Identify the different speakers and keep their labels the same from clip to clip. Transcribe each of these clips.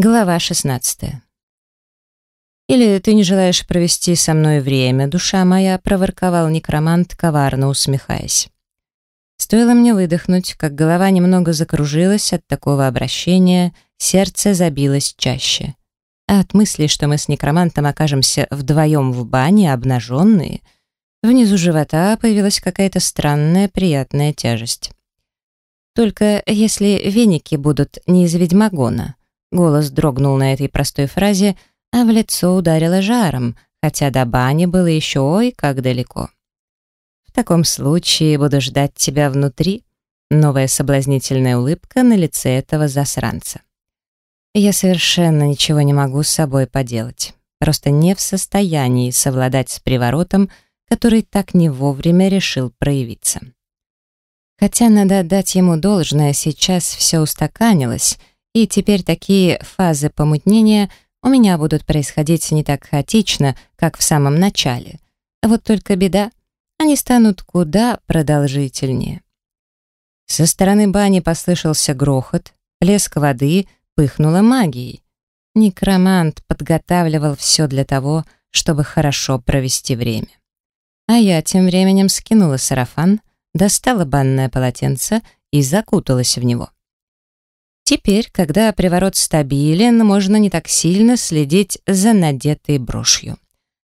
Speaker 1: Глава 16. «Или ты не желаешь провести со мной время, душа моя?» — проворковал некромант, коварно усмехаясь. Стоило мне выдохнуть, как голова немного закружилась от такого обращения, сердце забилось чаще. А от мысли, что мы с некромантом окажемся вдвоем в бане, обнаженные, внизу живота появилась какая-то странная приятная тяжесть. Только если веники будут не из ведьмагона — Голос дрогнул на этой простой фразе, а в лицо ударило жаром, хотя до бани было еще ой как далеко. «В таком случае буду ждать тебя внутри», новая соблазнительная улыбка на лице этого засранца. Я совершенно ничего не могу с собой поделать. Просто не в состоянии совладать с приворотом, который так не вовремя решил проявиться. Хотя надо отдать ему должное, сейчас все устаканилось, и теперь такие фазы помутнения у меня будут происходить не так хаотично, как в самом начале. Вот только беда, они станут куда продолжительнее. Со стороны бани послышался грохот, плеск воды пыхнула магией. Некромант подготавливал все для того, чтобы хорошо провести время. А я тем временем скинула сарафан, достала банное полотенце и закуталась в него. Теперь, когда приворот стабилен, можно не так сильно следить за надетой брошью.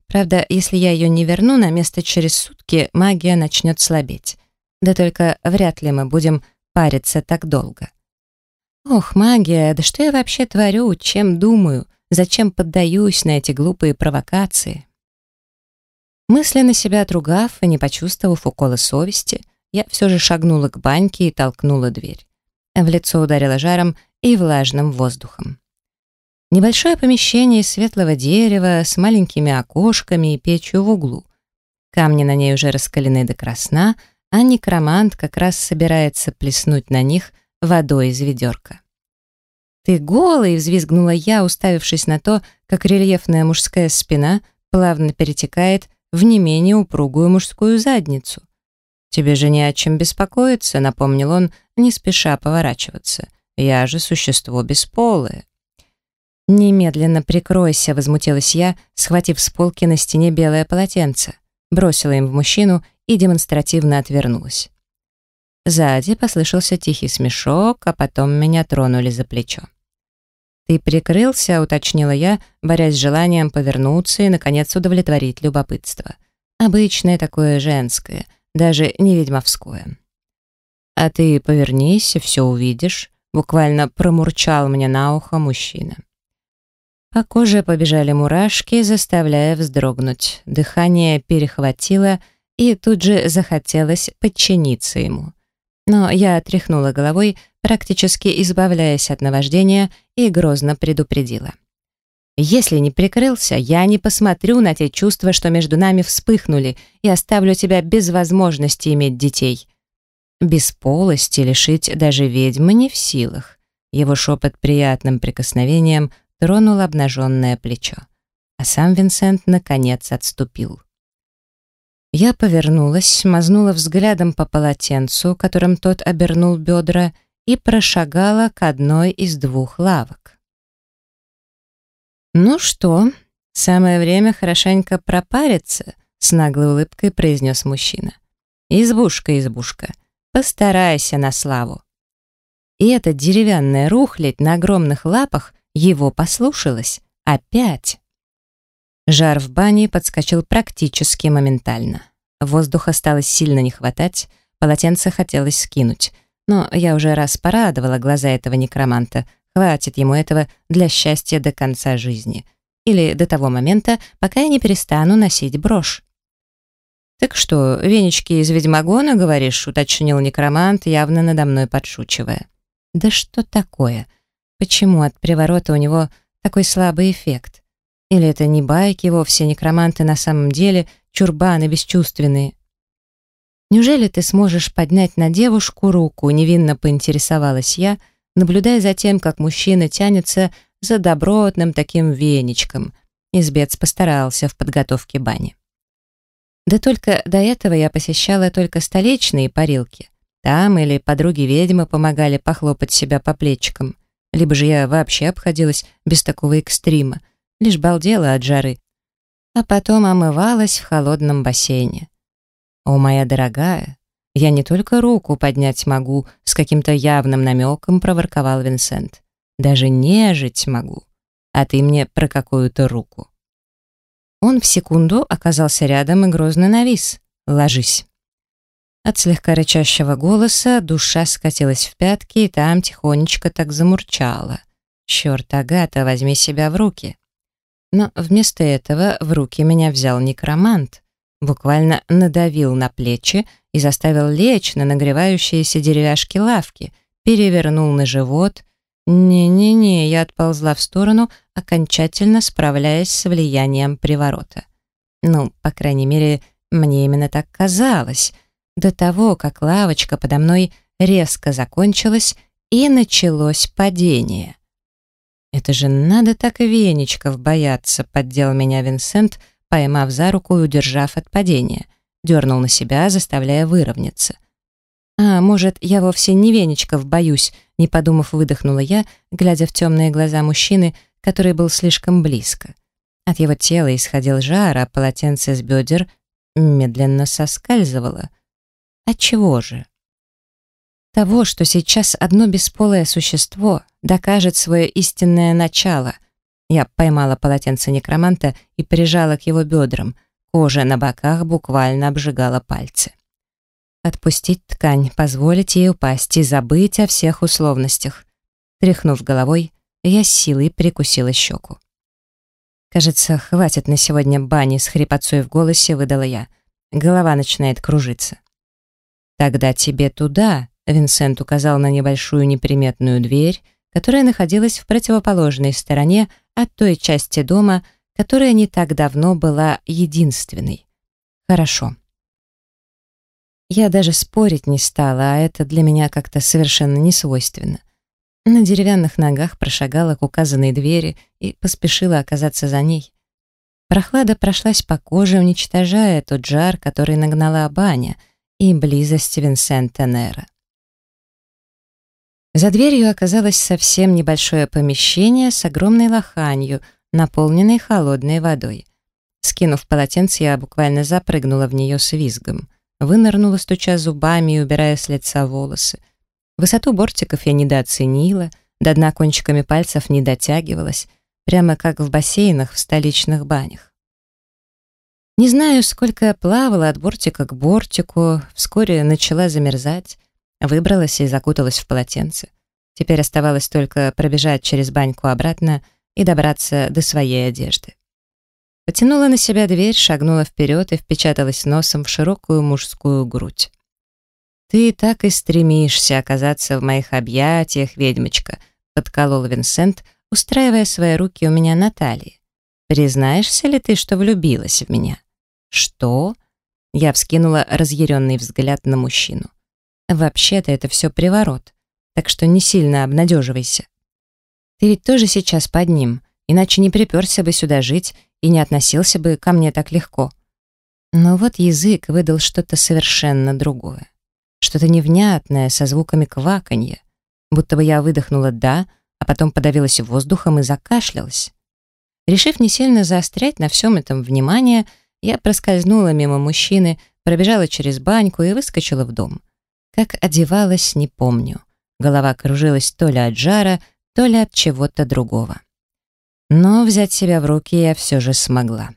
Speaker 1: Правда, если я ее не верну на место через сутки, магия начнет слабеть. Да только вряд ли мы будем париться так долго. Ох, магия, да что я вообще творю, чем думаю, зачем поддаюсь на эти глупые провокации? Мысленно себя отругав и не почувствовав укола совести, я все же шагнула к баньке и толкнула дверь. В лицо ударило жаром и влажным воздухом. Небольшое помещение из светлого дерева с маленькими окошками и печью в углу. Камни на ней уже раскалены до красна, а некромант как раз собирается плеснуть на них водой из ведерка. «Ты голый!» — взвизгнула я, уставившись на то, как рельефная мужская спина плавно перетекает в не менее упругую мужскую задницу. «Тебе же не о чем беспокоиться», — напомнил он, не спеша поворачиваться. «Я же существо бесполое». «Немедленно прикройся», — возмутилась я, схватив с полки на стене белое полотенце, бросила им в мужчину и демонстративно отвернулась. Сзади послышался тихий смешок, а потом меня тронули за плечо. «Ты прикрылся?» — уточнила я, борясь с желанием повернуться и, наконец, удовлетворить любопытство. Обычное такое женское — даже не ведьмовское. «А ты повернись все увидишь», — буквально промурчал мне на ухо мужчина. По коже побежали мурашки, заставляя вздрогнуть. Дыхание перехватило, и тут же захотелось подчиниться ему. Но я отряхнула головой, практически избавляясь от наваждения, и грозно предупредила. Если не прикрылся, я не посмотрю на те чувства, что между нами вспыхнули, и оставлю тебя без возможности иметь детей. Без полости лишить даже ведьмы не в силах. Его шепот приятным прикосновением тронул обнаженное плечо. А сам Винсент, наконец, отступил. Я повернулась, мазнула взглядом по полотенцу, которым тот обернул бедра, и прошагала к одной из двух лавок. «Ну что, самое время хорошенько пропариться», — с наглой улыбкой произнес мужчина. «Избушка, избушка, постарайся на славу». И эта деревянная рухлядь на огромных лапах его послушалась. Опять. Жар в бане подскочил практически моментально. Воздуха стало сильно не хватать, полотенце хотелось скинуть. Но я уже раз порадовала глаза этого некроманта — Хватит ему этого для счастья до конца жизни. Или до того момента, пока я не перестану носить брошь. «Так что, венички из ведьмагона, говоришь?» — уточнил некромант, явно надо мной подшучивая. «Да что такое? Почему от приворота у него такой слабый эффект? Или это не байки вовсе, некроманты на самом деле чурбаны бесчувственные?» «Неужели ты сможешь поднять на девушку руку?» — невинно поинтересовалась я — наблюдая за тем, как мужчина тянется за добротным таким веничком. Избец постарался в подготовке бани. Да только до этого я посещала только столичные парилки. Там или подруги ведьмы помогали похлопать себя по плечикам. либо же я вообще обходилась без такого экстрима, лишь балдела от жары, а потом омывалась в холодном бассейне. О, моя дорогая, я не только руку поднять могу, с каким-то явным намеком проворковал Винсент. Даже нежить могу. А ты мне про какую-то руку. Он в секунду оказался рядом и грозно навис. «Ложись». От слегка рычащего голоса душа скатилась в пятки и там тихонечко так замурчала. «Черт, Агата, возьми себя в руки». Но вместо этого в руки меня взял некромант, буквально надавил на плечи и заставил лечь на нагревающиеся деревяшки лавки, перевернул на живот. Не-не-не, я отползла в сторону, окончательно справляясь с влиянием приворота. Ну, по крайней мере, мне именно так казалось, до того, как лавочка подо мной резко закончилась и началось падение. «Это же надо так веничков бояться», — поддел меня Винсент, поймав за руку и удержав от падения. Дернул на себя, заставляя выровняться. «А, может, я вовсе не веничков боюсь», — не подумав, выдохнула я, глядя в темные глаза мужчины, который был слишком близко. От его тела исходил жар, а полотенце с бедер медленно соскальзывало. Отчего же? Того, что сейчас одно бесполое существо докажет свое истинное начало. Я поймала полотенце некроманта и прижала к его бедрам. Кожа на боках буквально обжигала пальцы. Отпустить ткань, позволить ей упасть и забыть о всех условностях. Тряхнув головой, я с силой прикусила щеку. «Кажется, хватит на сегодня бани с хрипотцой в голосе», — выдала я. Голова начинает кружиться. «Тогда тебе туда», — Винсент указал на небольшую неприметную дверь, которая находилась в противоположной стороне от той части дома, которая не так давно была единственной. «Хорошо». Я даже спорить не стала, а это для меня как-то совершенно не свойственно. На деревянных ногах прошагала к указанной двери и поспешила оказаться за ней. Прохлада прошлась по коже, уничтожая тот жар, который нагнала баня, и близость Винсента Нера. За дверью оказалось совсем небольшое помещение с огромной лоханью, наполненной холодной водой. Скинув полотенце, я буквально запрыгнула в нее с визгом. Вынырнула, стуча зубами и убирая с лица волосы. Высоту бортиков я недооценила, до дна кончиками пальцев не дотягивалась, прямо как в бассейнах в столичных банях. Не знаю, сколько я плавала от бортика к бортику, вскоре начала замерзать, выбралась и закуталась в полотенце. Теперь оставалось только пробежать через баньку обратно и добраться до своей одежды. Потянула на себя дверь, шагнула вперед и впечаталась носом в широкую мужскую грудь. «Ты так и стремишься оказаться в моих объятиях, ведьмочка», подколол Винсент, устраивая свои руки у меня на талии. «Признаешься ли ты, что влюбилась в меня?» «Что?» Я вскинула разъяренный взгляд на мужчину. «Вообще-то это все приворот, так что не сильно обнадеживайся. Ты ведь тоже сейчас под ним, иначе не приперся бы сюда жить и не относился бы ко мне так легко». Но вот язык выдал что-то совершенно другое что-то невнятное со звуками кваканья, будто бы я выдохнула «да», а потом подавилась воздухом и закашлялась. Решив не сильно заострять на всем этом внимание, я проскользнула мимо мужчины, пробежала через баньку и выскочила в дом. Как одевалась, не помню. Голова кружилась то ли от жара, то ли от чего-то другого. Но взять себя в руки я все же смогла.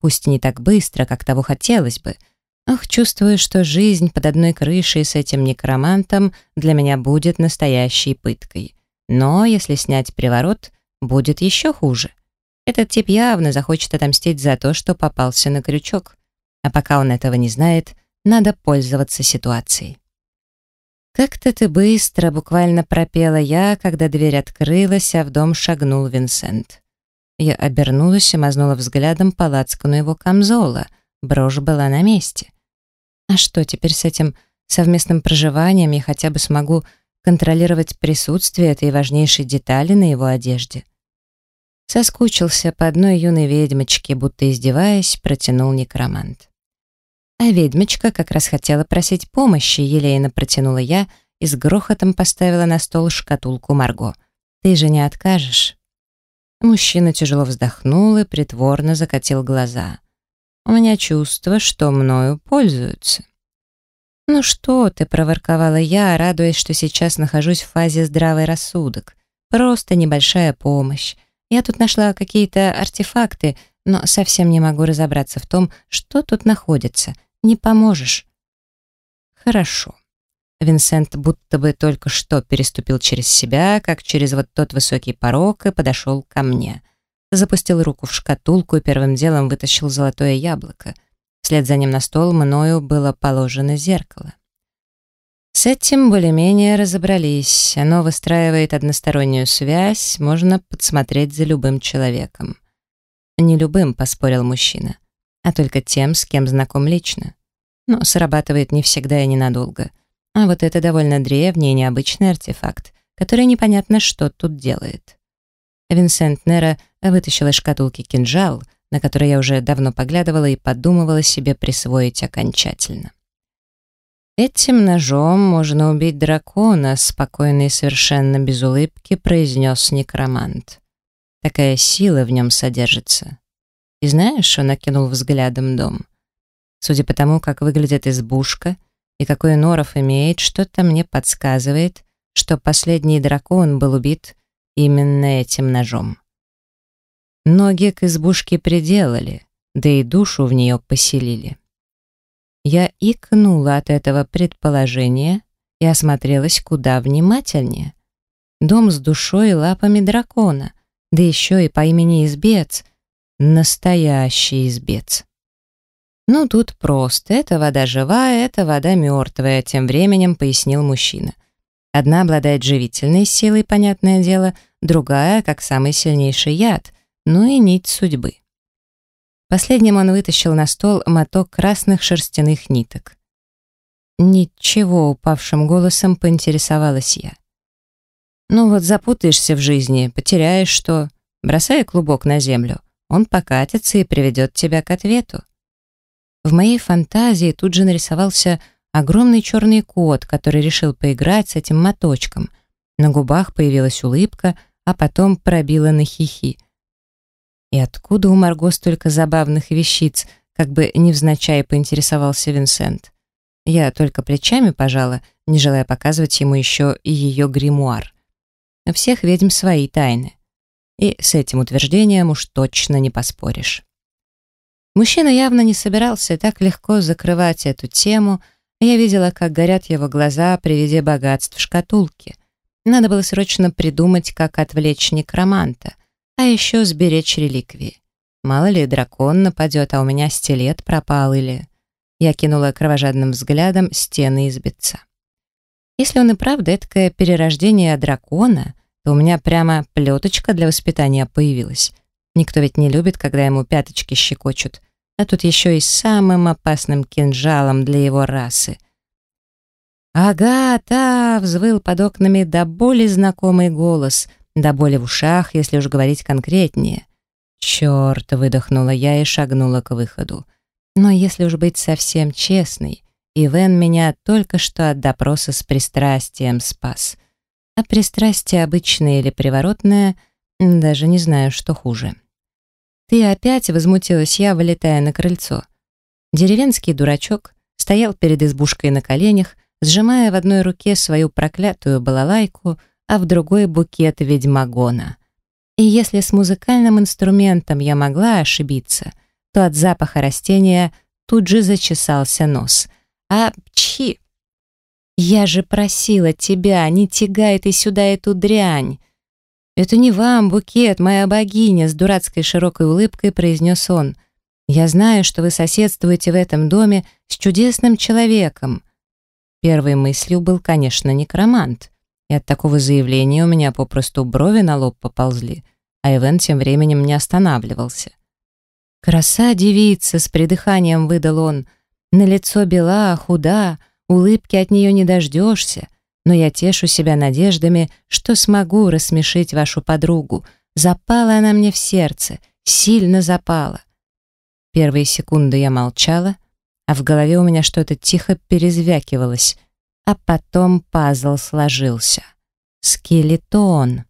Speaker 1: Пусть не так быстро, как того хотелось бы — Ах, чувствую, что жизнь под одной крышей с этим некромантом для меня будет настоящей пыткой. Но если снять приворот, будет еще хуже. Этот тип явно захочет отомстить за то, что попался на крючок. А пока он этого не знает, надо пользоваться ситуацией. «Как-то ты быстро», — буквально пропела я, когда дверь открылась, а в дом шагнул Винсент. Я обернулась и мазнула взглядом по лацкану его камзола. Брошь была на месте. А что, теперь с этим совместным проживанием я хотя бы смогу контролировать присутствие этой важнейшей детали на его одежде? Соскучился по одной юной ведьмочке, будто издеваясь, протянул некромант. А ведьмочка как раз хотела просить помощи, елейно протянула я и с грохотом поставила на стол шкатулку Марго. Ты же не откажешь?» Мужчина тяжело вздохнул и притворно закатил глаза. «У меня чувство, что мною пользуются». «Ну что ты», — проворковала я, радуясь, что сейчас нахожусь в фазе здравый рассудок. «Просто небольшая помощь. Я тут нашла какие-то артефакты, но совсем не могу разобраться в том, что тут находится. Не поможешь». «Хорошо». Винсент будто бы только что переступил через себя, как через вот тот высокий порог, и подошел ко мне. Запустил руку в шкатулку и первым делом вытащил золотое яблоко. Вслед за ним на стол мною было положено зеркало. С этим более-менее разобрались. Оно выстраивает одностороннюю связь, можно подсмотреть за любым человеком. Не любым, поспорил мужчина, а только тем, с кем знаком лично. Но срабатывает не всегда и ненадолго. А вот это довольно древний и необычный артефакт, который непонятно, что тут делает. Винсент Нера вытащил из шкатулки кинжал — на который я уже давно поглядывала и подумывала себе присвоить окончательно. «Этим ножом можно убить дракона», — спокойно и совершенно без улыбки произнес некромант. «Такая сила в нем содержится». И знаешь, он окинул взглядом дом. Судя по тому, как выглядит избушка и какой норов имеет, что-то мне подсказывает, что последний дракон был убит именно этим ножом. Ноги к избушке приделали, да и душу в нее поселили. Я икнула от этого предположения и осмотрелась куда внимательнее. Дом с душой и лапами дракона, да еще и по имени Избец. Настоящий Избец. Ну, тут просто. Это вода живая, это вода мертвая, тем временем пояснил мужчина. Одна обладает живительной силой, понятное дело, другая, как самый сильнейший яд, ну и нить судьбы. Последним он вытащил на стол моток красных шерстяных ниток. «Ничего», — упавшим голосом поинтересовалась я. «Ну вот запутаешься в жизни, потеряешь что, бросай клубок на землю, он покатится и приведет тебя к ответу». В моей фантазии тут же нарисовался огромный черный кот, который решил поиграть с этим моточком. На губах появилась улыбка, а потом пробила на хихи. И откуда у Марго столько забавных вещиц, как бы невзначай поинтересовался Винсент. Я только плечами пожала, не желая показывать ему еще и ее гримуар. У всех ведьм свои тайны. И с этим утверждением уж точно не поспоришь. Мужчина явно не собирался так легко закрывать эту тему, я видела, как горят его глаза при виде богатств в шкатулке. Надо было срочно придумать, как отвлечь некроманта — а еще сберечь реликвии. Мало ли, дракон нападет, а у меня стилет пропал или... Я кинула кровожадным взглядом стены избиться. Если он и правда эткое перерождение дракона, то у меня прямо плеточка для воспитания появилась. Никто ведь не любит, когда ему пяточки щекочут, а тут еще и самым опасным кинжалом для его расы. «Агата!» — взвыл под окнами до боли знакомый голос — до боли в ушах, если уж говорить конкретнее. «Черт!» — выдохнула я и шагнула к выходу. Но если уж быть совсем честной, Ивен меня только что от допроса с пристрастием спас. А пристрастие обычное или приворотное, даже не знаю, что хуже. «Ты опять?» — возмутилась я, вылетая на крыльцо. Деревенский дурачок стоял перед избушкой на коленях, сжимая в одной руке свою проклятую балалайку — а в другой букет ведьмагона. И если с музыкальным инструментом я могла ошибиться, то от запаха растения тут же зачесался нос. А пчхи! «Я же просила тебя, не тягай ты сюда эту дрянь!» «Это не вам, букет, моя богиня!» с дурацкой широкой улыбкой произнес он. «Я знаю, что вы соседствуете в этом доме с чудесным человеком». Первой мыслью был, конечно, некромант и от такого заявления у меня попросту брови на лоб поползли, а Ивен тем временем не останавливался. «Краса девица!» — с придыханием выдал он. «На лицо бела, худа, улыбки от нее не дождешься, но я тешу себя надеждами, что смогу рассмешить вашу подругу. Запала она мне в сердце, сильно запала». Первые секунды я молчала, а в голове у меня что-то тихо перезвякивалось. А потом пазл сложился. Скелетон.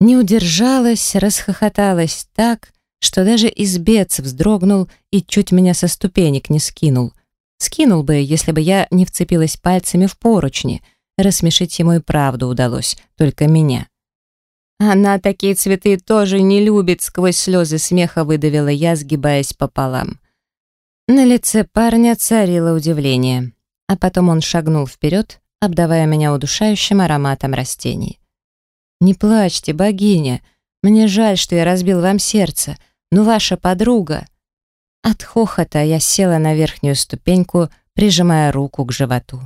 Speaker 1: Не удержалась, расхохоталась так, что даже избец вздрогнул и чуть меня со ступенек не скинул. Скинул бы, если бы я не вцепилась пальцами в поручни. Рассмешить ему и правду удалось, только меня. «Она такие цветы тоже не любит», — сквозь слезы смеха выдавила я, сгибаясь пополам. На лице парня царило удивление, а потом он шагнул вперед, обдавая меня удушающим ароматом растений. «Не плачьте, богиня, мне жаль, что я разбил вам сердце, но ваша подруга...» От хохота я села на верхнюю ступеньку, прижимая руку к животу.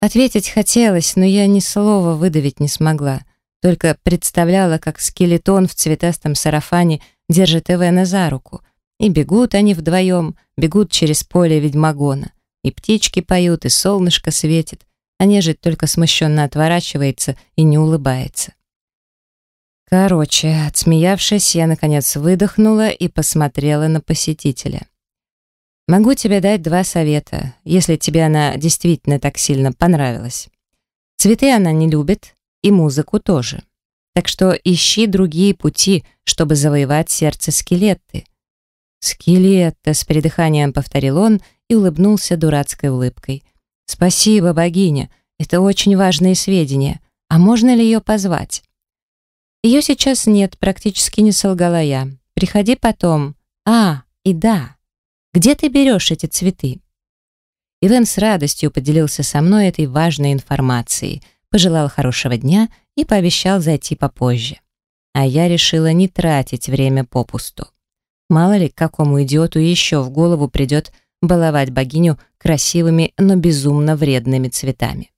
Speaker 1: Ответить хотелось, но я ни слова выдавить не смогла — только представляла, как скелетон в цветастом сарафане держит Эвена за руку. И бегут они вдвоем, бегут через поле ведьмагона. И птички поют, и солнышко светит, а нежить только смущенно отворачивается и не улыбается. Короче, отсмеявшись, я, наконец, выдохнула и посмотрела на посетителя. «Могу тебе дать два совета, если тебе она действительно так сильно понравилась. Цветы она не любит, и музыку тоже. Так что ищи другие пути, чтобы завоевать сердце скелетты. «Скелетта!» — с придыханием повторил он и улыбнулся дурацкой улыбкой. «Спасибо, богиня, это очень важные сведения. А можно ли ее позвать?» «Ее сейчас нет, практически не солгала я. Приходи потом. А, и да. Где ты берешь эти цветы?» Ивен с радостью поделился со мной этой важной информацией — пожелал хорошего дня и пообещал зайти попозже. А я решила не тратить время попусту. Мало ли, какому идиоту еще в голову придет баловать богиню красивыми, но безумно вредными цветами.